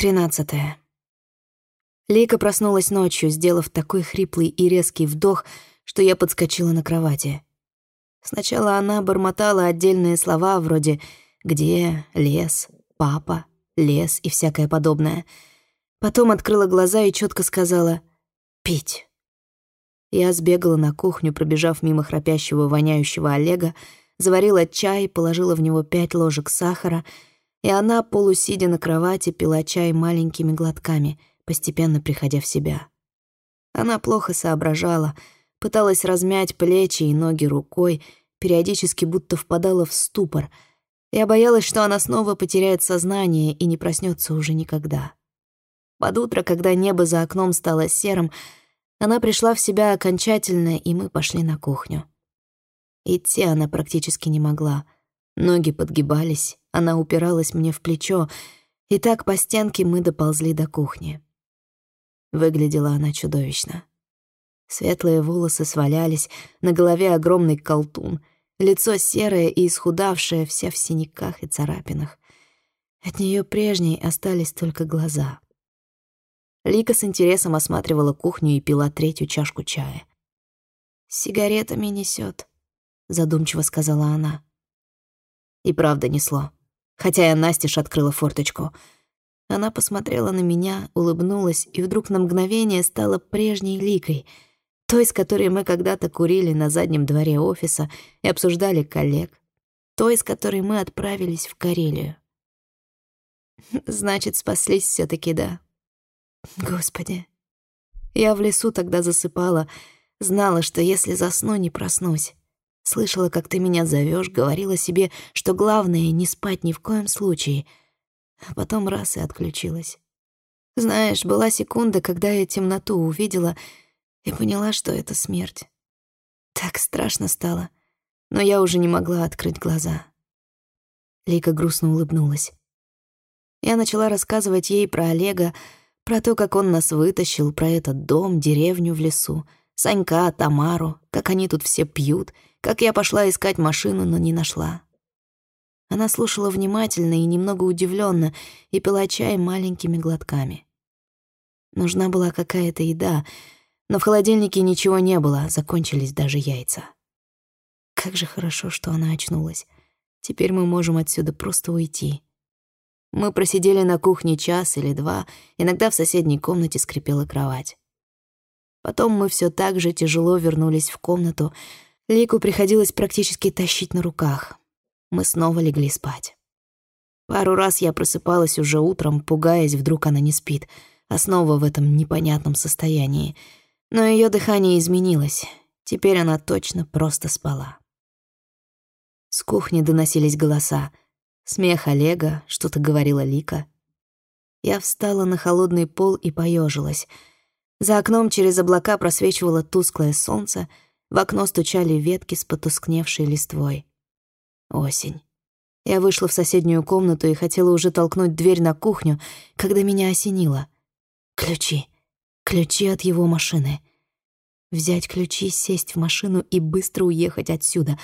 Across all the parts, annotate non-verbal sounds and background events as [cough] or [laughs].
Тринадцатое. Лика проснулась ночью, сделав такой хриплый и резкий вдох, что я подскочила на кровати. Сначала она бормотала отдельные слова вроде «где», «лес», «папа», «лес» и всякое подобное. Потом открыла глаза и четко сказала «пить». Я сбегала на кухню, пробежав мимо храпящего, воняющего Олега, заварила чай, положила в него пять ложек сахара, и она, полусидя на кровати, пила чай маленькими глотками — постепенно приходя в себя. Она плохо соображала, пыталась размять плечи и ноги рукой, периодически будто впадала в ступор. Я боялась, что она снова потеряет сознание и не проснется уже никогда. Под утро, когда небо за окном стало серым, она пришла в себя окончательно, и мы пошли на кухню. Идти она практически не могла. Ноги подгибались, она упиралась мне в плечо, и так по стенке мы доползли до кухни. Выглядела она чудовищно. Светлые волосы свалялись, на голове огромный колтун, лицо серое и исхудавшее, вся в синяках и царапинах. От нее прежней остались только глаза. Лика с интересом осматривала кухню и пила третью чашку чая. «Сигаретами несет, задумчиво сказала она. И правда несло. Хотя я настежь открыла форточку — она посмотрела на меня, улыбнулась и вдруг на мгновение стала прежней Ликой, той, с которой мы когда-то курили на заднем дворе офиса и обсуждали коллег, той, с которой мы отправились в Карелию. Значит, спаслись все таки да. Господи. Я в лесу тогда засыпала, знала, что если засну, не проснусь. Слышала, как ты меня зовешь, говорила себе, что главное — не спать ни в коем случае — а потом раз и отключилась. Знаешь, была секунда, когда я темноту увидела и поняла, что это смерть. Так страшно стало, но я уже не могла открыть глаза. Лика грустно улыбнулась. Я начала рассказывать ей про Олега, про то, как он нас вытащил, про этот дом, деревню в лесу, Санька, Тамару, как они тут все пьют, как я пошла искать машину, но не нашла. Она слушала внимательно и немного удивленно и пила чай маленькими глотками. Нужна была какая-то еда, но в холодильнике ничего не было, закончились даже яйца. Как же хорошо, что она очнулась. Теперь мы можем отсюда просто уйти. Мы просидели на кухне час или два, иногда в соседней комнате скрипела кровать. Потом мы все так же тяжело вернулись в комнату. Лику приходилось практически тащить на руках мы снова легли спать. Пару раз я просыпалась уже утром, пугаясь, вдруг она не спит, а снова в этом непонятном состоянии. Но ее дыхание изменилось. Теперь она точно просто спала. С кухни доносились голоса. Смех Олега, что-то говорила Лика. Я встала на холодный пол и поежилась. За окном через облака просвечивало тусклое солнце, в окно стучали ветки с потускневшей листвой. Осень. Я вышла в соседнюю комнату и хотела уже толкнуть дверь на кухню, когда меня осенило. Ключи. Ключи от его машины. Взять ключи, сесть в машину и быстро уехать отсюда.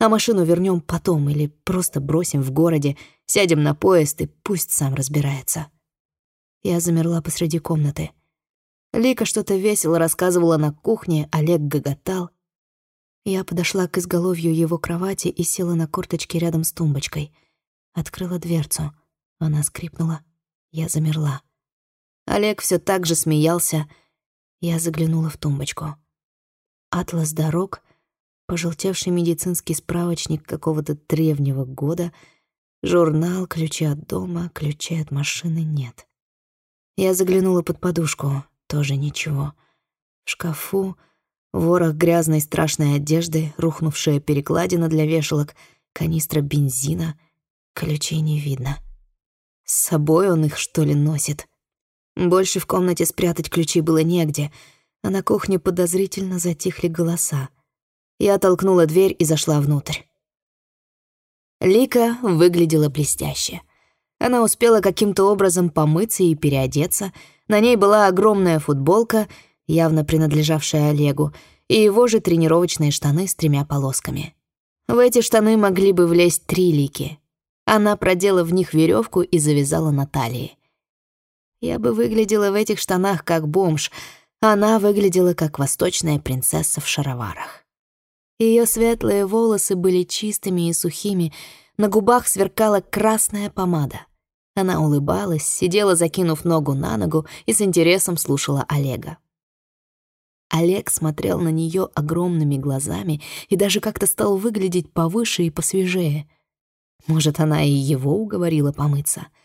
А машину вернем потом или просто бросим в городе, сядем на поезд и пусть сам разбирается. Я замерла посреди комнаты. Лика что-то весело рассказывала на кухне, Олег гоготал. Я подошла к изголовью его кровати и села на корточки рядом с тумбочкой. Открыла дверцу. Она скрипнула. Я замерла. Олег все так же смеялся. Я заглянула в тумбочку. Атлас дорог, пожелтевший медицинский справочник какого-то древнего года, журнал, ключи от дома, ключи от машины нет. Я заглянула под подушку, тоже ничего. В шкафу Ворох грязной страшной одежды, рухнувшая перекладина для вешалок, канистра бензина. Ключей не видно. С собой он их, что ли, носит? Больше в комнате спрятать ключи было негде, а на кухне подозрительно затихли голоса. Я толкнула дверь и зашла внутрь. Лика выглядела блестяще. Она успела каким-то образом помыться и переодеться. На ней была огромная футболка — явно принадлежавшая Олегу, и его же тренировочные штаны с тремя полосками. В эти штаны могли бы влезть три лики. Она продела в них веревку и завязала на талии. Я бы выглядела в этих штанах как бомж, она выглядела как восточная принцесса в шароварах. Ее светлые волосы были чистыми и сухими, на губах сверкала красная помада. Она улыбалась, сидела, закинув ногу на ногу и с интересом слушала Олега. Олег смотрел на нее огромными глазами и даже как-то стал выглядеть повыше и посвежее. Может, она и его уговорила помыться —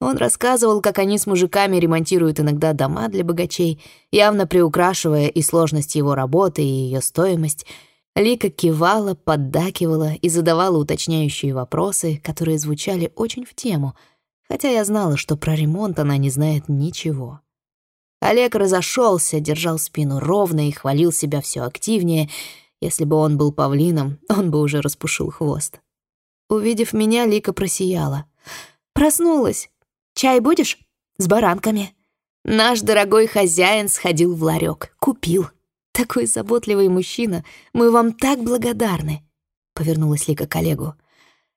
он рассказывал, как они с мужиками ремонтируют иногда дома для богачей, явно приукрашивая и сложность его работы, и ее стоимость. Лика кивала, поддакивала и задавала уточняющие вопросы, которые звучали очень в тему, хотя я знала, что про ремонт она не знает ничего. Олег разошелся, держал спину ровно и хвалил себя все активнее. Если бы он был павлином, он бы уже распушил хвост. Увидев меня, Лика просияла. «Проснулась! Чай будешь? С баранками. Наш дорогой хозяин сходил в ларек, купил. Такой заботливый мужчина. Мы вам так благодарны. Повернулась Лика к коллегу.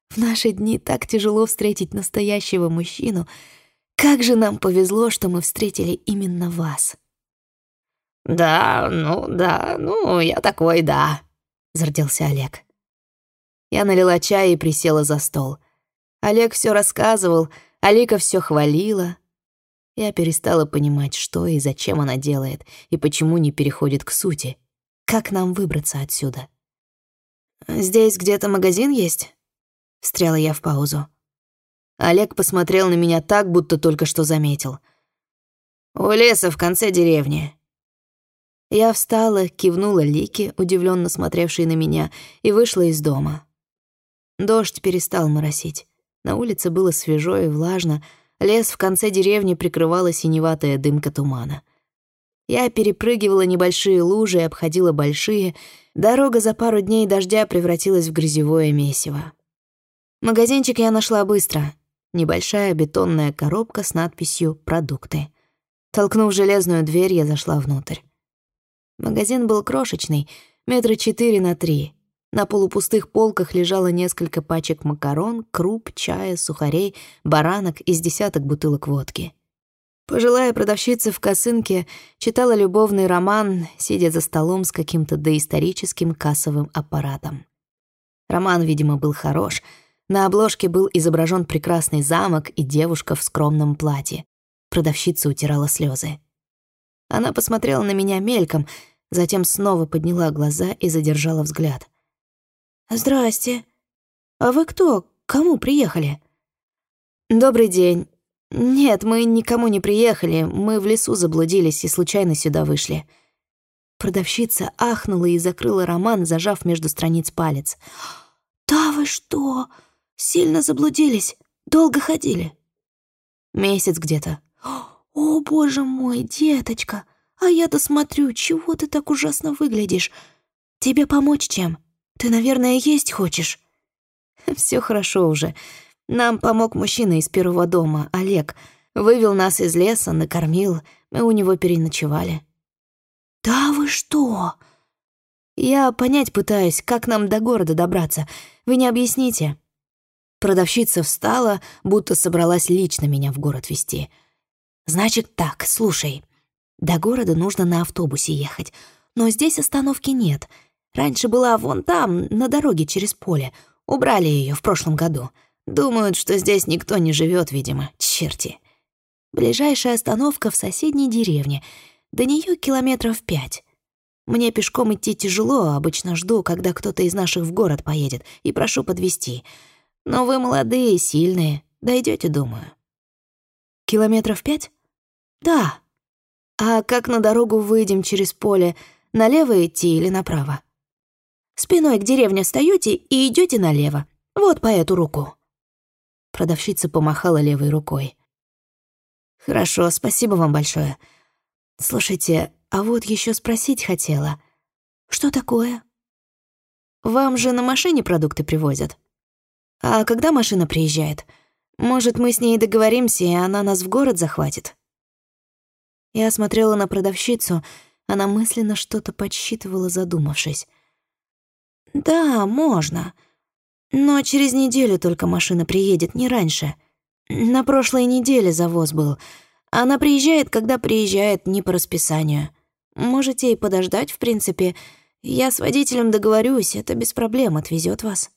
В наши дни так тяжело встретить настоящего мужчину. Как же нам повезло, что мы встретили именно вас. Да, ну да, ну я такой, да, зарделся Олег. Я налила чай и присела за стол. Олег все рассказывал, Алика все хвалила. Я перестала понимать, что и зачем она делает, и почему не переходит к сути. Как нам выбраться отсюда? «Здесь где-то магазин есть?» Встряла я в паузу. Олег посмотрел на меня так, будто только что заметил. «У леса в конце деревни». Я встала, кивнула Лике, удивленно смотревшей на меня, и вышла из дома. Дождь перестал моросить. На улице было свежо и влажно, лес в конце деревни прикрывала синеватая дымка тумана. Я перепрыгивала небольшие лужи и обходила большие. Дорога за пару дней дождя превратилась в грязевое месиво. Магазинчик я нашла быстро. Небольшая бетонная коробка с надписью «Продукты». Толкнув железную дверь, я зашла внутрь. Магазин был крошечный, метра четыре на три. На полупустых полках лежало несколько пачек макарон, круп, чая, сухарей, баранок из десяток бутылок водки. Пожилая продавщица в косынке читала любовный роман, сидя за столом с каким-то доисторическим кассовым аппаратом. Роман, видимо, был хорош. На обложке был изображен прекрасный замок и девушка в скромном платье. Продавщица утирала слезы. Она посмотрела на меня мельком, затем снова подняла глаза и задержала взгляд — «Здрасте. А вы кто? Кому приехали?» «Добрый день. Нет, мы никому не приехали. Мы в лесу заблудились и случайно сюда вышли». Продавщица ахнула и закрыла роман, зажав между страниц палец. «Да вы что? Сильно заблудились? Долго ходили?» «Месяц где-то». «О, боже мой, деточка! А я-то смотрю, чего ты так ужасно выглядишь? Тебе помочь чем?» Ты, наверное, есть хочешь?» [laughs] Все хорошо уже. Нам помог мужчина из первого дома, Олег. Вывел нас из леса, накормил. Мы у него переночевали». «Да вы что?» «Я понять пытаюсь, как нам до города добраться. Вы не объясните?» Продавщица встала, будто собралась лично меня в город везти. «Значит так, слушай. До города нужно на автобусе ехать, но здесь остановки нет». Раньше была вон там, на дороге через поле. Убрали ее в прошлом году. Думают, что здесь никто не живет, видимо. Черти. Ближайшая остановка в соседней деревне. До нее километров пять. Мне пешком идти тяжело, обычно жду, когда кто-то из наших в город поедет, и прошу подвести. Но вы молодые, сильные, дойдете, думаю. Километров пять? Да. А как на дорогу выйдем через поле, налево идти или направо? Спиной к деревне встаёте и идёте налево. Вот по эту руку». Продавщица помахала левой рукой. «Хорошо, спасибо вам большое. Слушайте, а вот ещё спросить хотела. Что такое?» «Вам же на машине продукты привозят. А когда машина приезжает? Может, мы с ней договоримся, и она нас в город захватит?» Я смотрела на продавщицу, она мысленно что-то подсчитывала, задумавшись. «Да, можно. Но через неделю только машина приедет, не раньше. На прошлой неделе завоз был. Она приезжает, когда приезжает, не по расписанию. Можете и подождать, в принципе. Я с водителем договорюсь, это без проблем, отвезет вас.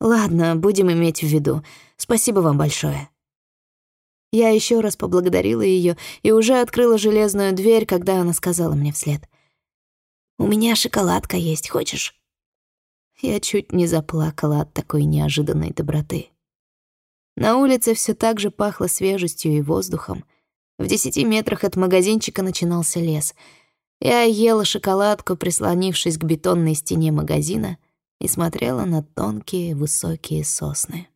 Ладно, будем иметь в виду. Спасибо вам большое. Я еще раз поблагодарила ее и уже открыла железную дверь, когда она сказала мне вслед. «У меня шоколадка есть, хочешь?» Я чуть не заплакала от такой неожиданной доброты. На улице все так же пахло свежестью и воздухом. В десяти метрах от магазинчика начинался лес. Я ела шоколадку, прислонившись к бетонной стене магазина, и смотрела на тонкие высокие сосны.